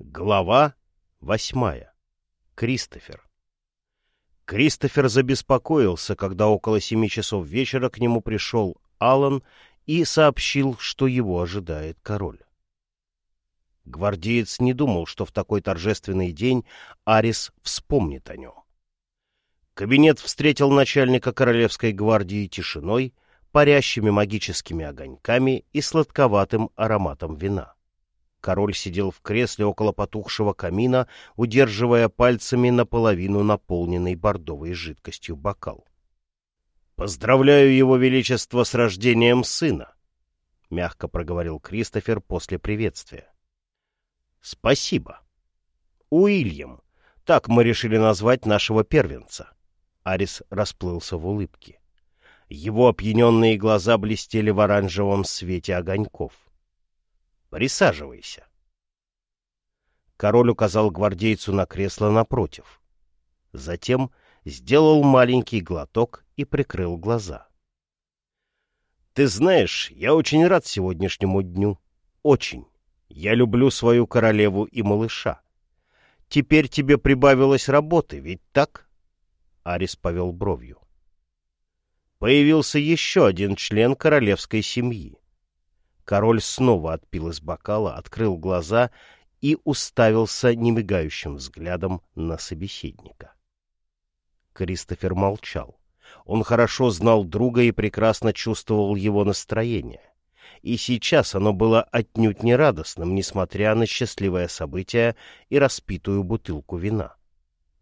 Глава восьмая. Кристофер. Кристофер забеспокоился, когда около семи часов вечера к нему пришел Алан и сообщил, что его ожидает король. Гвардеец не думал, что в такой торжественный день Арис вспомнит о нем. Кабинет встретил начальника Королевской гвардии тишиной, парящими магическими огоньками и сладковатым ароматом вина. Король сидел в кресле около потухшего камина, удерживая пальцами наполовину наполненный бордовой жидкостью бокал. «Поздравляю его величество с рождением сына!» — мягко проговорил Кристофер после приветствия. «Спасибо. Уильям. Так мы решили назвать нашего первенца». Арис расплылся в улыбке. Его опьяненные глаза блестели в оранжевом свете огоньков. Присаживайся. Король указал гвардейцу на кресло напротив. Затем сделал маленький глоток и прикрыл глаза. Ты знаешь, я очень рад сегодняшнему дню. Очень. Я люблю свою королеву и малыша. Теперь тебе прибавилось работы, ведь так? Арис повел бровью. Появился еще один член королевской семьи. Король снова отпил из бокала, открыл глаза и уставился немигающим взглядом на собеседника. Кристофер молчал. Он хорошо знал друга и прекрасно чувствовал его настроение. И сейчас оно было отнюдь не радостным, несмотря на счастливое событие и распитую бутылку вина.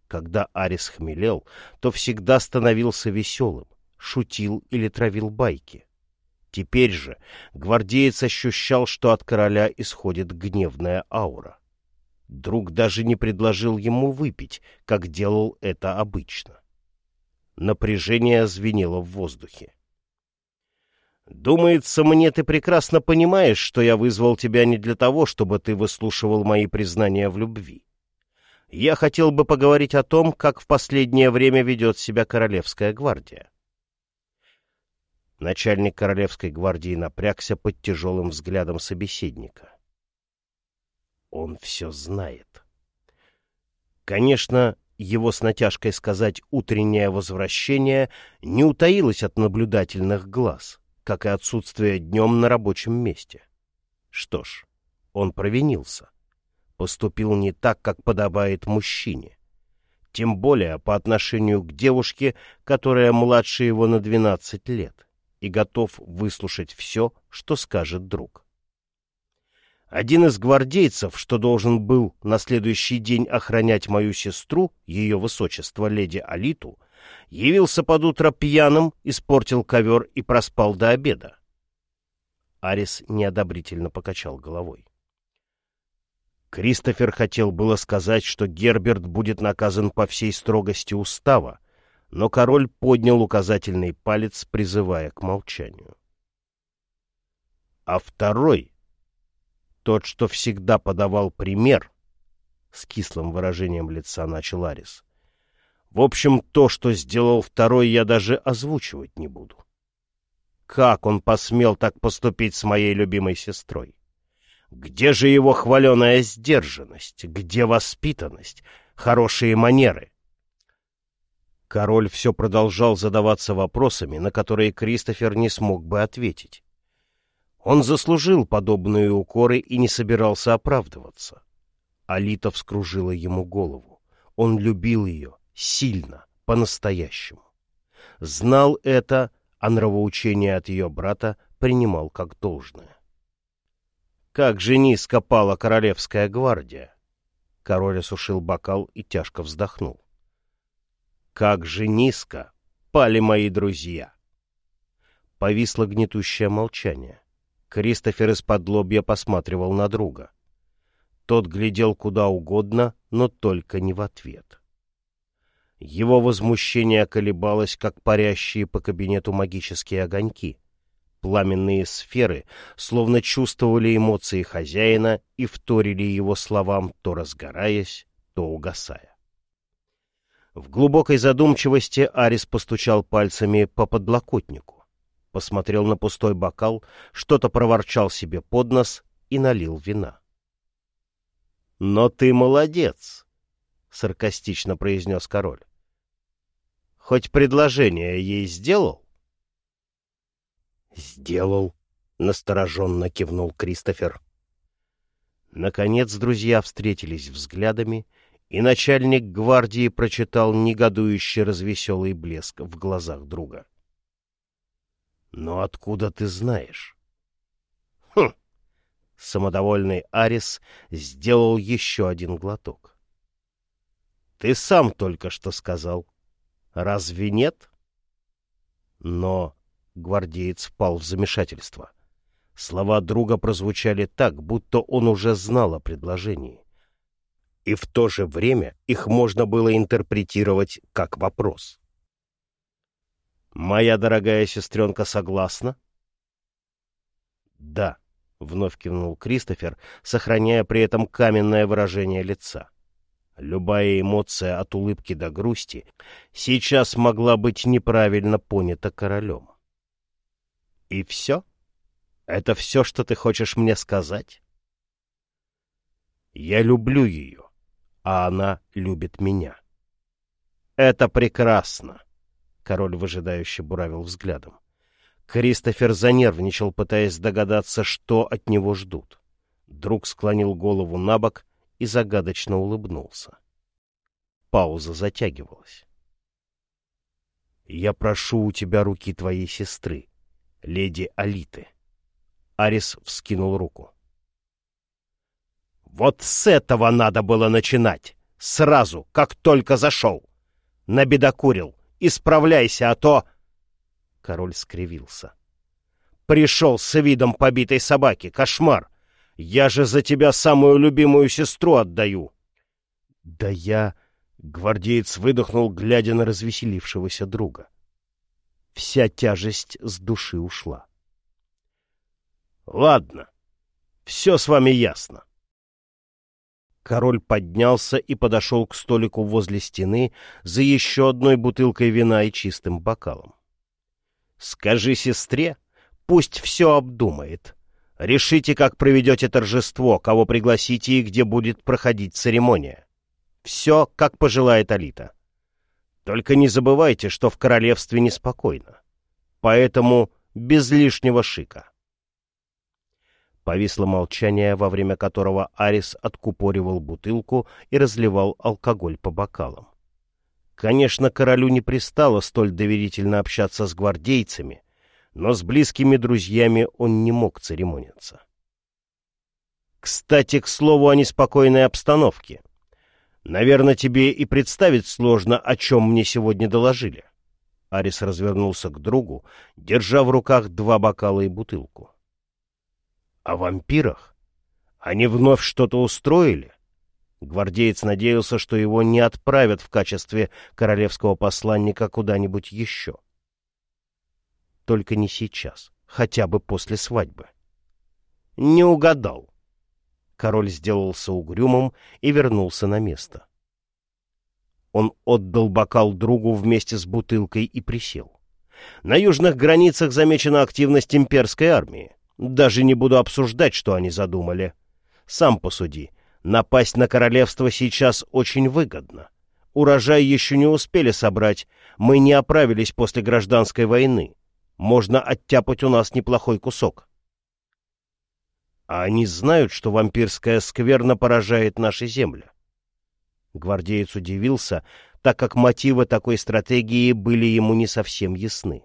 Когда Арис хмелел, то всегда становился веселым, шутил или травил байки. Теперь же гвардеец ощущал, что от короля исходит гневная аура. Друг даже не предложил ему выпить, как делал это обычно. Напряжение звенело в воздухе. «Думается, мне ты прекрасно понимаешь, что я вызвал тебя не для того, чтобы ты выслушивал мои признания в любви. Я хотел бы поговорить о том, как в последнее время ведет себя Королевская гвардия. Начальник Королевской гвардии напрягся под тяжелым взглядом собеседника. Он все знает. Конечно, его с натяжкой сказать «утреннее возвращение» не утаилось от наблюдательных глаз, как и отсутствие днем на рабочем месте. Что ж, он провинился. Поступил не так, как подобает мужчине. Тем более по отношению к девушке, которая младше его на двенадцать лет и готов выслушать все, что скажет друг. Один из гвардейцев, что должен был на следующий день охранять мою сестру, ее высочество леди Алиту, явился под утро пьяным, испортил ковер и проспал до обеда. Арис неодобрительно покачал головой. Кристофер хотел было сказать, что Герберт будет наказан по всей строгости устава, но король поднял указательный палец, призывая к молчанию. А второй, тот, что всегда подавал пример, с кислым выражением лица начал Арис. В общем, то, что сделал второй, я даже озвучивать не буду. Как он посмел так поступить с моей любимой сестрой? Где же его хваленая сдержанность? Где воспитанность? Хорошие манеры? Король все продолжал задаваться вопросами, на которые Кристофер не смог бы ответить. Он заслужил подобные укоры и не собирался оправдываться. Алита вскружила ему голову. Он любил ее сильно, по-настоящему. Знал это, а нравоучение от ее брата принимал как должное. Как же низко пала королевская гвардия! Король осушил бокал и тяжко вздохнул. Как же низко пали мои друзья! Повисло гнетущее молчание. Кристофер из-под лобья посматривал на друга. Тот глядел куда угодно, но только не в ответ. Его возмущение колебалось, как парящие по кабинету магические огоньки. Пламенные сферы словно чувствовали эмоции хозяина и вторили его словам, то разгораясь, то угасая. В глубокой задумчивости Арис постучал пальцами по подлокотнику, посмотрел на пустой бокал, что-то проворчал себе под нос и налил вина. Но ты молодец, — саркастично произнес король. Хоть предложение ей сделал? Сделал, — настороженно кивнул Кристофер. Наконец друзья встретились взглядами, и начальник гвардии прочитал негодующий развеселый блеск в глазах друга. — Но откуда ты знаешь? — Хм! Самодовольный Арис сделал еще один глоток. — Ты сам только что сказал. Разве нет? Но гвардеец впал в замешательство. Слова друга прозвучали так, будто он уже знал о предложении и в то же время их можно было интерпретировать как вопрос. «Моя дорогая сестренка согласна?» «Да», — вновь кивнул Кристофер, сохраняя при этом каменное выражение лица. Любая эмоция от улыбки до грусти сейчас могла быть неправильно понята королем. «И все? Это все, что ты хочешь мне сказать?» «Я люблю ее а она любит меня. «Это прекрасно!» — король выжидающе буравил взглядом. Кристофер занервничал, пытаясь догадаться, что от него ждут. Друг склонил голову на бок и загадочно улыбнулся. Пауза затягивалась. «Я прошу у тебя руки твоей сестры, леди Алиты». Арис вскинул руку. Вот с этого надо было начинать. Сразу, как только зашел. Набедокурил. Исправляйся, а то... Король скривился. Пришел с видом побитой собаки. Кошмар. Я же за тебя самую любимую сестру отдаю. Да я... Гвардеец выдохнул, глядя на развеселившегося друга. Вся тяжесть с души ушла. Ладно, все с вами ясно. Король поднялся и подошел к столику возле стены за еще одной бутылкой вина и чистым бокалом. — Скажи сестре, пусть все обдумает. Решите, как проведете торжество, кого пригласите и где будет проходить церемония. Все, как пожелает Алита. Только не забывайте, что в королевстве неспокойно. Поэтому без лишнего шика. Повисло молчание, во время которого Арис откупоривал бутылку и разливал алкоголь по бокалам. Конечно, королю не пристало столь доверительно общаться с гвардейцами, но с близкими друзьями он не мог церемониться. Кстати, к слову о неспокойной обстановке. Наверное, тебе и представить сложно, о чем мне сегодня доложили. Арис развернулся к другу, держа в руках два бокала и бутылку. О вампирах? Они вновь что-то устроили? Гвардеец надеялся, что его не отправят в качестве королевского посланника куда-нибудь еще. Только не сейчас, хотя бы после свадьбы. Не угадал. Король сделался угрюмым и вернулся на место. Он отдал бокал другу вместе с бутылкой и присел. На южных границах замечена активность имперской армии. Даже не буду обсуждать, что они задумали. Сам посуди. Напасть на королевство сейчас очень выгодно. Урожай еще не успели собрать. Мы не оправились после гражданской войны. Можно оттяпать у нас неплохой кусок. А они знают, что вампирская скверна поражает наши земли. Гвардеец удивился, так как мотивы такой стратегии были ему не совсем ясны.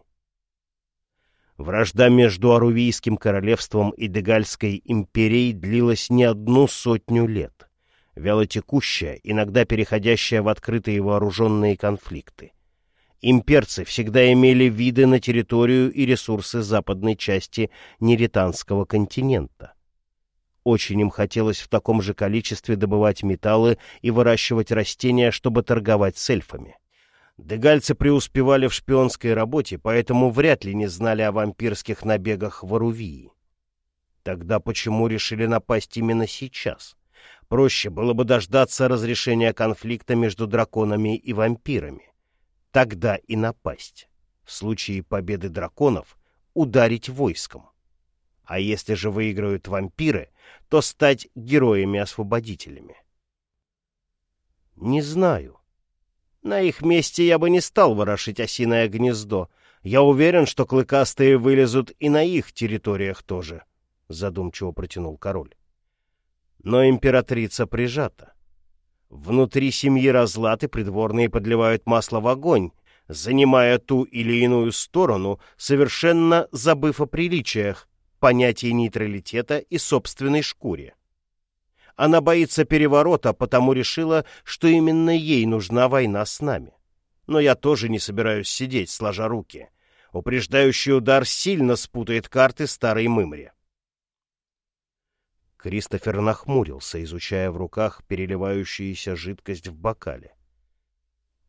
Вражда между Арувийским королевством и Дегальской империей длилась не одну сотню лет, вялотекущая, иногда переходящая в открытые вооруженные конфликты. Имперцы всегда имели виды на территорию и ресурсы западной части Неританского континента. Очень им хотелось в таком же количестве добывать металлы и выращивать растения, чтобы торговать с эльфами. Дегальцы преуспевали в шпионской работе, поэтому вряд ли не знали о вампирских набегах в Арувии. Тогда почему решили напасть именно сейчас? Проще было бы дождаться разрешения конфликта между драконами и вампирами. Тогда и напасть. В случае победы драконов ударить войском. А если же выиграют вампиры, то стать героями-освободителями. Не знаю. На их месте я бы не стал ворошить осиное гнездо. Я уверен, что клыкастые вылезут и на их территориях тоже, — задумчиво протянул король. Но императрица прижата. Внутри семьи разлаты придворные подливают масло в огонь, занимая ту или иную сторону, совершенно забыв о приличиях, понятии нейтралитета и собственной шкуре. Она боится переворота, потому решила, что именно ей нужна война с нами. Но я тоже не собираюсь сидеть, сложа руки. Упреждающий удар сильно спутает карты старой мымре. Кристофер нахмурился, изучая в руках переливающуюся жидкость в бокале.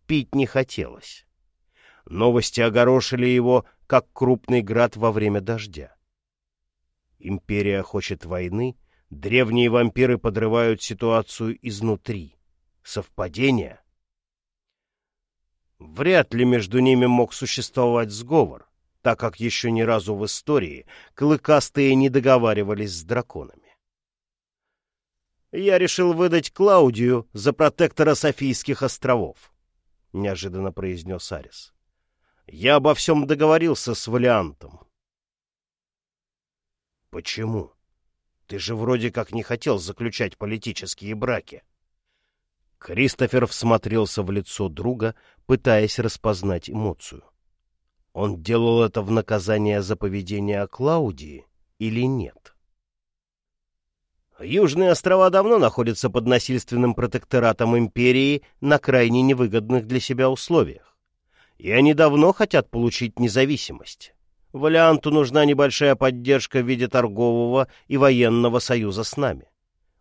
Пить не хотелось. Новости огорошили его, как крупный град во время дождя. Империя хочет войны, древние вампиры подрывают ситуацию изнутри. Совпадение? Вряд ли между ними мог существовать сговор, так как еще ни разу в истории клыкастые не договаривались с драконами. «Я решил выдать Клаудию за протектора Софийских островов», — неожиданно произнес Арис. «Я обо всем договорился с Валиантом». «Почему? Ты же вроде как не хотел заключать политические браки». Кристофер всмотрелся в лицо друга, пытаясь распознать эмоцию. Он делал это в наказание за поведение Клаудии или нет? Южные острова давно находятся под насильственным протекторатом империи на крайне невыгодных для себя условиях. И они давно хотят получить независимость. Валианту нужна небольшая поддержка в виде торгового и военного союза с нами.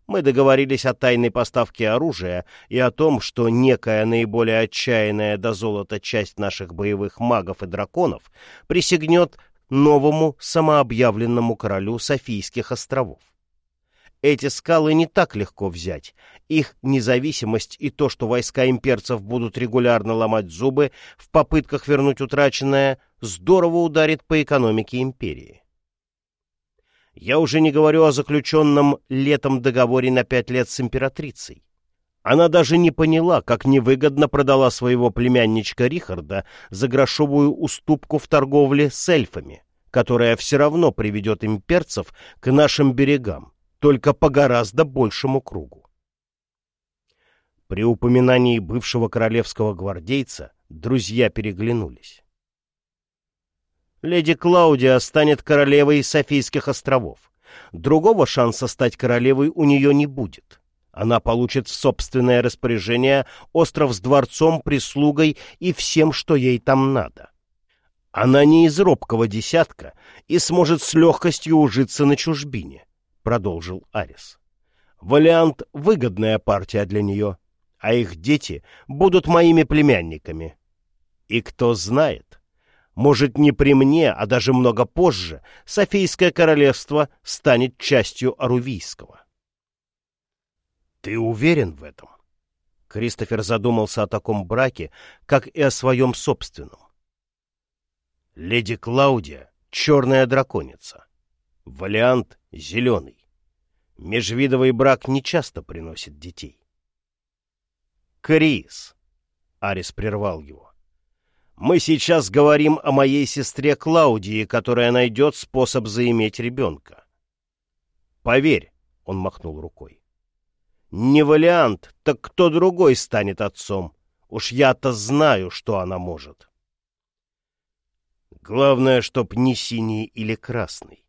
Мы договорились о тайной поставке оружия и о том, что некая наиболее отчаянная до золота часть наших боевых магов и драконов присягнет новому самообъявленному королю Софийских островов. Эти скалы не так легко взять. Их независимость и то, что войска имперцев будут регулярно ломать зубы в попытках вернуть утраченное, здорово ударит по экономике империи. Я уже не говорю о заключенном летом договоре на пять лет с императрицей. Она даже не поняла, как невыгодно продала своего племянничка Рихарда за грошовую уступку в торговле с эльфами, которая все равно приведет имперцев к нашим берегам только по гораздо большему кругу. При упоминании бывшего королевского гвардейца друзья переглянулись. Леди Клаудия станет королевой Софийских островов. Другого шанса стать королевой у нее не будет. Она получит в собственное распоряжение остров с дворцом, прислугой и всем, что ей там надо. Она не из робкого десятка и сможет с легкостью ужиться на чужбине. — продолжил Арис. «Валиант — выгодная партия для нее, а их дети будут моими племянниками. И кто знает, может, не при мне, а даже много позже, Софийское королевство станет частью Арувийского». «Ты уверен в этом?» Кристофер задумался о таком браке, как и о своем собственном. Леди Клаудия — черная драконица. Валиант зеленый. Межвидовый брак нечасто приносит детей. «Крис!» — Арис прервал его. «Мы сейчас говорим о моей сестре Клаудии, которая найдет способ заиметь ребенка. Поверь!» — он махнул рукой. «Не вариант, так кто другой станет отцом? Уж я-то знаю, что она может». Главное, чтоб не синий или красный.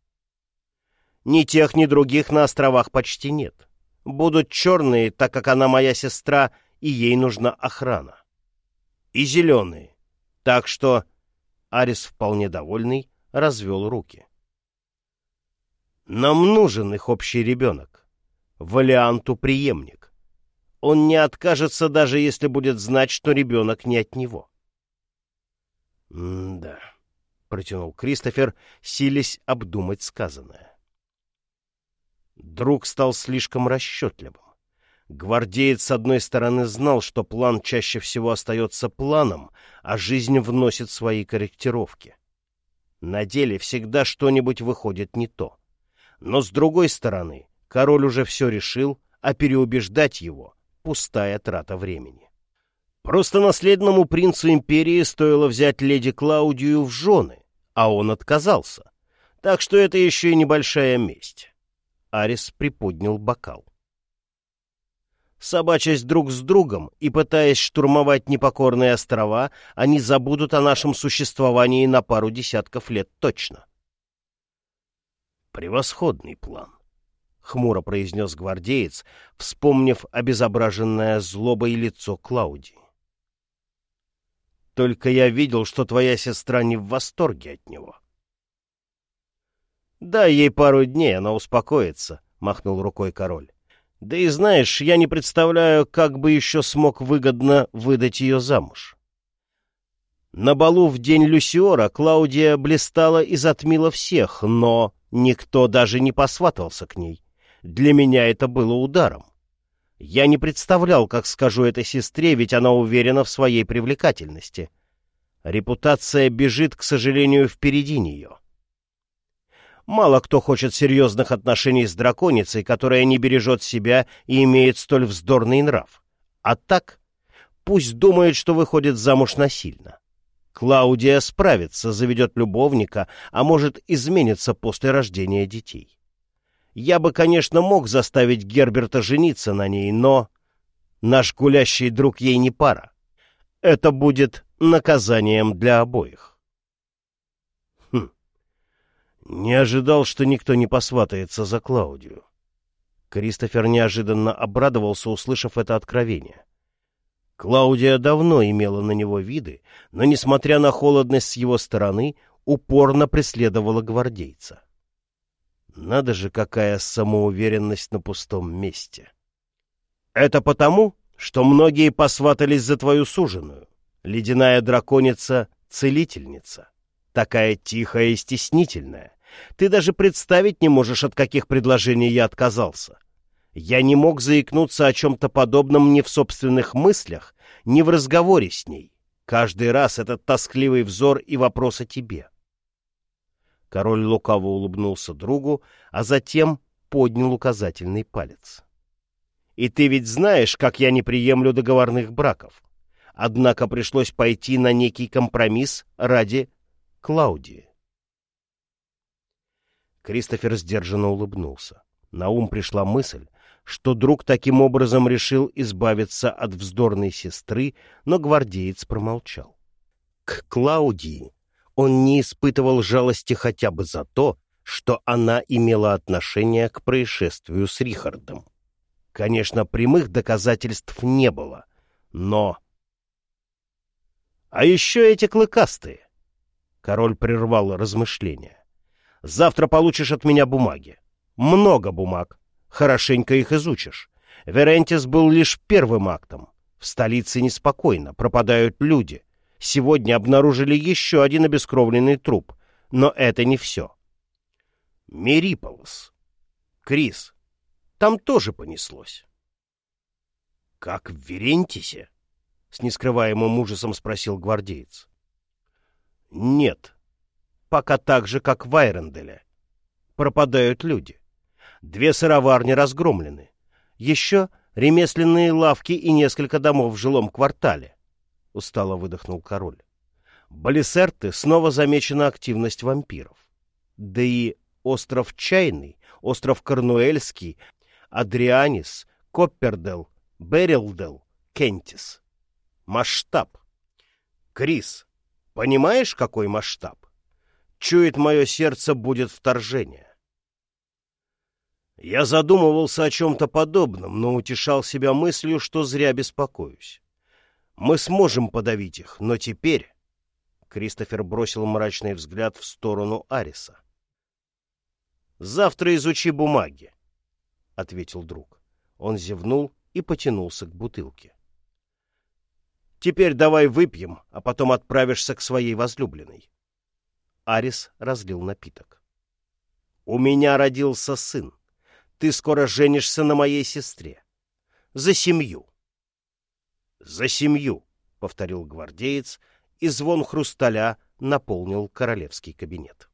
Ни тех, ни других на островах почти нет. Будут черные, так как она моя сестра, и ей нужна охрана. И зеленые. Так что Арис, вполне довольный, развел руки. Нам нужен их общий ребенок. Валианту преемник. Он не откажется, даже если будет знать, что ребенок не от него. — Да, — протянул Кристофер, силясь обдумать сказанное. Друг стал слишком расчетливым. Гвардеец, с одной стороны, знал, что план чаще всего остается планом, а жизнь вносит свои корректировки. На деле всегда что-нибудь выходит не то. Но с другой стороны, король уже все решил, а переубеждать его — пустая трата времени. Просто наследному принцу империи стоило взять леди Клаудию в жены, а он отказался. Так что это еще и небольшая месть. Арис приподнял бокал. Собачась друг с другом и пытаясь штурмовать непокорные острова, они забудут о нашем существовании на пару десятков лет точно. Превосходный план, — хмуро произнес гвардеец, вспомнив обезображенное злобой лицо Клаудии. Только я видел, что твоя сестра не в восторге от него. «Дай ей пару дней, она успокоится», — махнул рукой король. Да и знаешь, я не представляю, как бы еще смог выгодно выдать ее замуж. На балу в день Люсиора Клаудия блистала и затмила всех, но никто даже не посватался к ней. Для меня это было ударом. Я не представлял, как скажу это сестре, ведь она уверена в своей привлекательности. Репутация бежит, к сожалению, впереди нее. Мало кто хочет серьезных отношений с драконицей, которая не бережет себя и имеет столь вздорный нрав. А так, пусть думает, что выходит замуж насильно. Клаудия справится, заведет любовника, а может изменится после рождения детей. Я бы, конечно, мог заставить Герберта жениться на ней, но наш гулящий друг ей не пара. Это будет наказанием для обоих. Не ожидал, что никто не посватается за Клаудию. Кристофер неожиданно обрадовался, услышав это откровение. Клаудия давно имела на него виды, но, несмотря на холодность с его стороны, упорно преследовала гвардейца. Надо же, какая самоуверенность на пустом месте. Это потому, что многие посватались за твою суженую, ледяная драконица-целительница такая тихая и стеснительная. Ты даже представить не можешь, от каких предложений я отказался. Я не мог заикнуться о чем-то подобном ни в собственных мыслях, ни в разговоре с ней. Каждый раз этот тоскливый взор и вопрос о тебе. Король лукаво улыбнулся другу, а затем поднял указательный палец. И ты ведь знаешь, как я не приемлю договорных браков. Однако пришлось пойти на некий компромисс ради Клаудии. Кристофер сдержанно улыбнулся. На ум пришла мысль, что друг таким образом решил избавиться от вздорной сестры, но гвардеец промолчал. К Клаудии он не испытывал жалости хотя бы за то, что она имела отношение к происшествию с Рихардом. Конечно, прямых доказательств не было, но... А еще эти клыкастые. Король прервал размышления. «Завтра получишь от меня бумаги. Много бумаг. Хорошенько их изучишь. Верентис был лишь первым актом. В столице неспокойно, пропадают люди. Сегодня обнаружили еще один обескровленный труп. Но это не все. Мериполос. Крис. Там тоже понеслось. — Как в Верентисе? — с нескрываемым ужасом спросил гвардеец. Нет. Пока так же, как в Айренделе. Пропадают люди. Две сыроварни разгромлены. Еще ремесленные лавки и несколько домов в жилом квартале. Устало выдохнул король. Балисерты снова замечена активность вампиров. Да и остров Чайный, остров Корнуэльский, Адрианис, Коппердел, Берилдел, Кентис. Масштаб. Крис, Понимаешь, какой масштаб? Чует мое сердце, будет вторжение. Я задумывался о чем-то подобном, но утешал себя мыслью, что зря беспокоюсь. Мы сможем подавить их, но теперь... Кристофер бросил мрачный взгляд в сторону Ариса. «Завтра изучи бумаги», — ответил друг. Он зевнул и потянулся к бутылке. Теперь давай выпьем, а потом отправишься к своей возлюбленной. Арис разлил напиток. У меня родился сын. Ты скоро женишься на моей сестре. За семью. За семью, — повторил гвардеец, и звон хрусталя наполнил королевский кабинет.